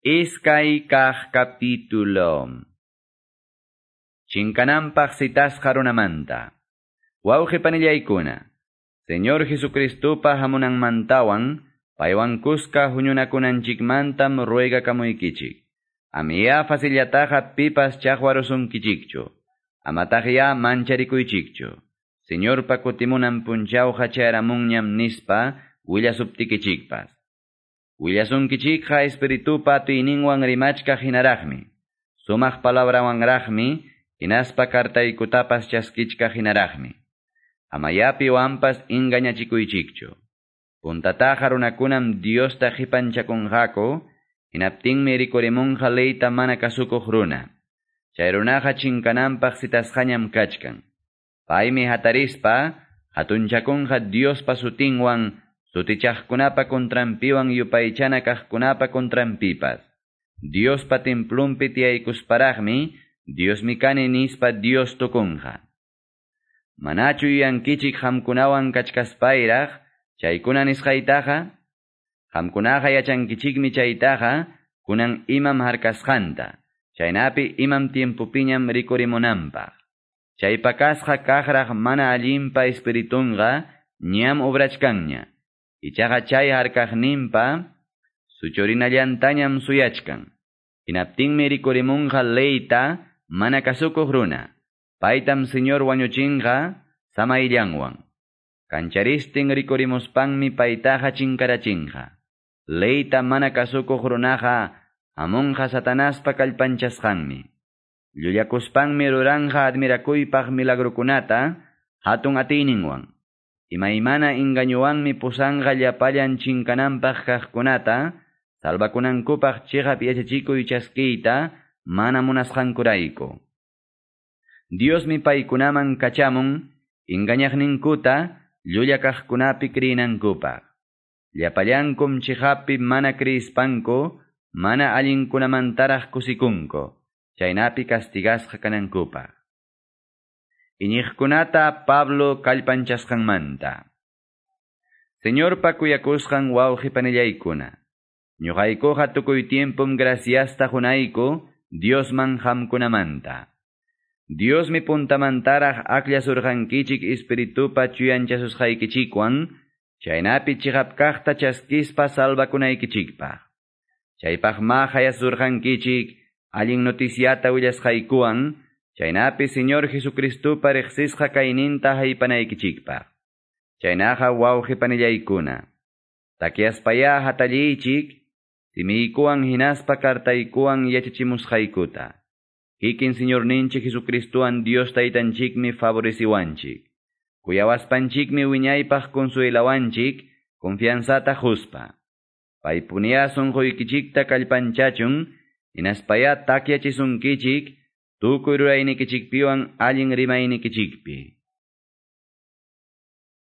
Iskay kah capítulo. Chinkanampak sitasqa runamanta. Wauqi panillaykuna. Señor Jesucristupa mantawan, paywan kuska huñunakunanchikmantam ruega kamuykichik. Amiya facillataqa pipas chaqwarusunkichikchu. Amataqya mancharikuychikchu. Señor pakutimunan punchawqa chayaramunñam nispa, willasuptikichikpas. Willasunkichikqa espiritupa tuyninwan rimachka hinaraqmi. Sumaq palabrawanraqmi, hinaspa kartaykutapas chaskichka hinaraqmi. Amayapi wampas ingañachikuychikchu. Puntataqa runakunam Diosta qipanchakunqaku, hinaptinmi rikurimunqa leyta mana kasukuq runa. Chay runaqa chinkananpaq sitasqañam kachkan. Paymi hatarispa, hatunchakunqa Diospa sutinwan Sutichaqkunapa contrampiwan yupaychana kaqkunapa contrampipas. Diospa templumpi tiyaykusparaqmi, Diosmi kani nispa Dios tukunqa. Manachu yankichik hamkunawan kachkaspayraq, chaykuna nisqaytaqa, hamkunaqa yachankichikmi chaytaqa, kunan imam harkasqanta, chaynapi imam tiempupiñam rikurimunanpaq. Chaypakasqa kaqraq mana allinpa espiritunqa, ñam obrachkanña. Ichaqa chay harkaqninpa suchurinallantañam suyachkan. Hinaptinmi rikurimunqa leyta mana kasukuq runa. Paytam Señor wañuchinqa samayllanwan. Kancharistin rikurimuspanmi paytaqa chinkarachinqa. Leyta mana kasukuq runaqa amunqa satanaspa kallpanchasqanmi. Llullakuspanmi ruranqa admirakuypaq milagrukunata hatun atiyninwan. Imaymana ingañuwanmi pusanqa llapallan chinkananpaq kaqkunata, salvakunankupaq chigap yachachikuy chaskiyta mana munasqankurayku. Diosmi paykunaman kachamun, ingañaqninkuta llulla kaqkunapi kriynankupaq. Llapallankum chihapi mana kriispanku, mana allinkunamantaraq kusikunku, chaynapi castigasqa kanankupaq. Iñiqkunata Pablo kallpanchasqanmanta. Señor pakuyakusqan wawqi panillaykuna. Ñuqaykuqa tukuy tiempum graciasta hunayku Diosman hamkunamanta. Diosmi puntamantaraq aklasurqankichik espiritupa chuyanchasusqaykichikwan, chaynapi chiqapkaqta chaskispa salvakunaykichikpaq. Chaypaqma hayasurqankichik allin noticiata willasqaykuwan, Chaynapi Señor Jesucristupa riqsisqa kayninta haypanaykichikpaq. Chaynaqa wawqi panillaykuna. Takiaspaya hatallichik, simiykuwan hinaspa kartaykuwan yachachimusqaykuta. Kikin Señor ninchik Jesucristuwan Dios taytanchikmi favoreciwanchik. Kuyawaspanchikmi wiñaypaq consuelawanchik, confianzata huspa. Paypunia sunquykichikta kallpanchachun, hinaspaya takyachisunkichik, tukuy ruraynikichikpiwan allin rimaynikichikpi.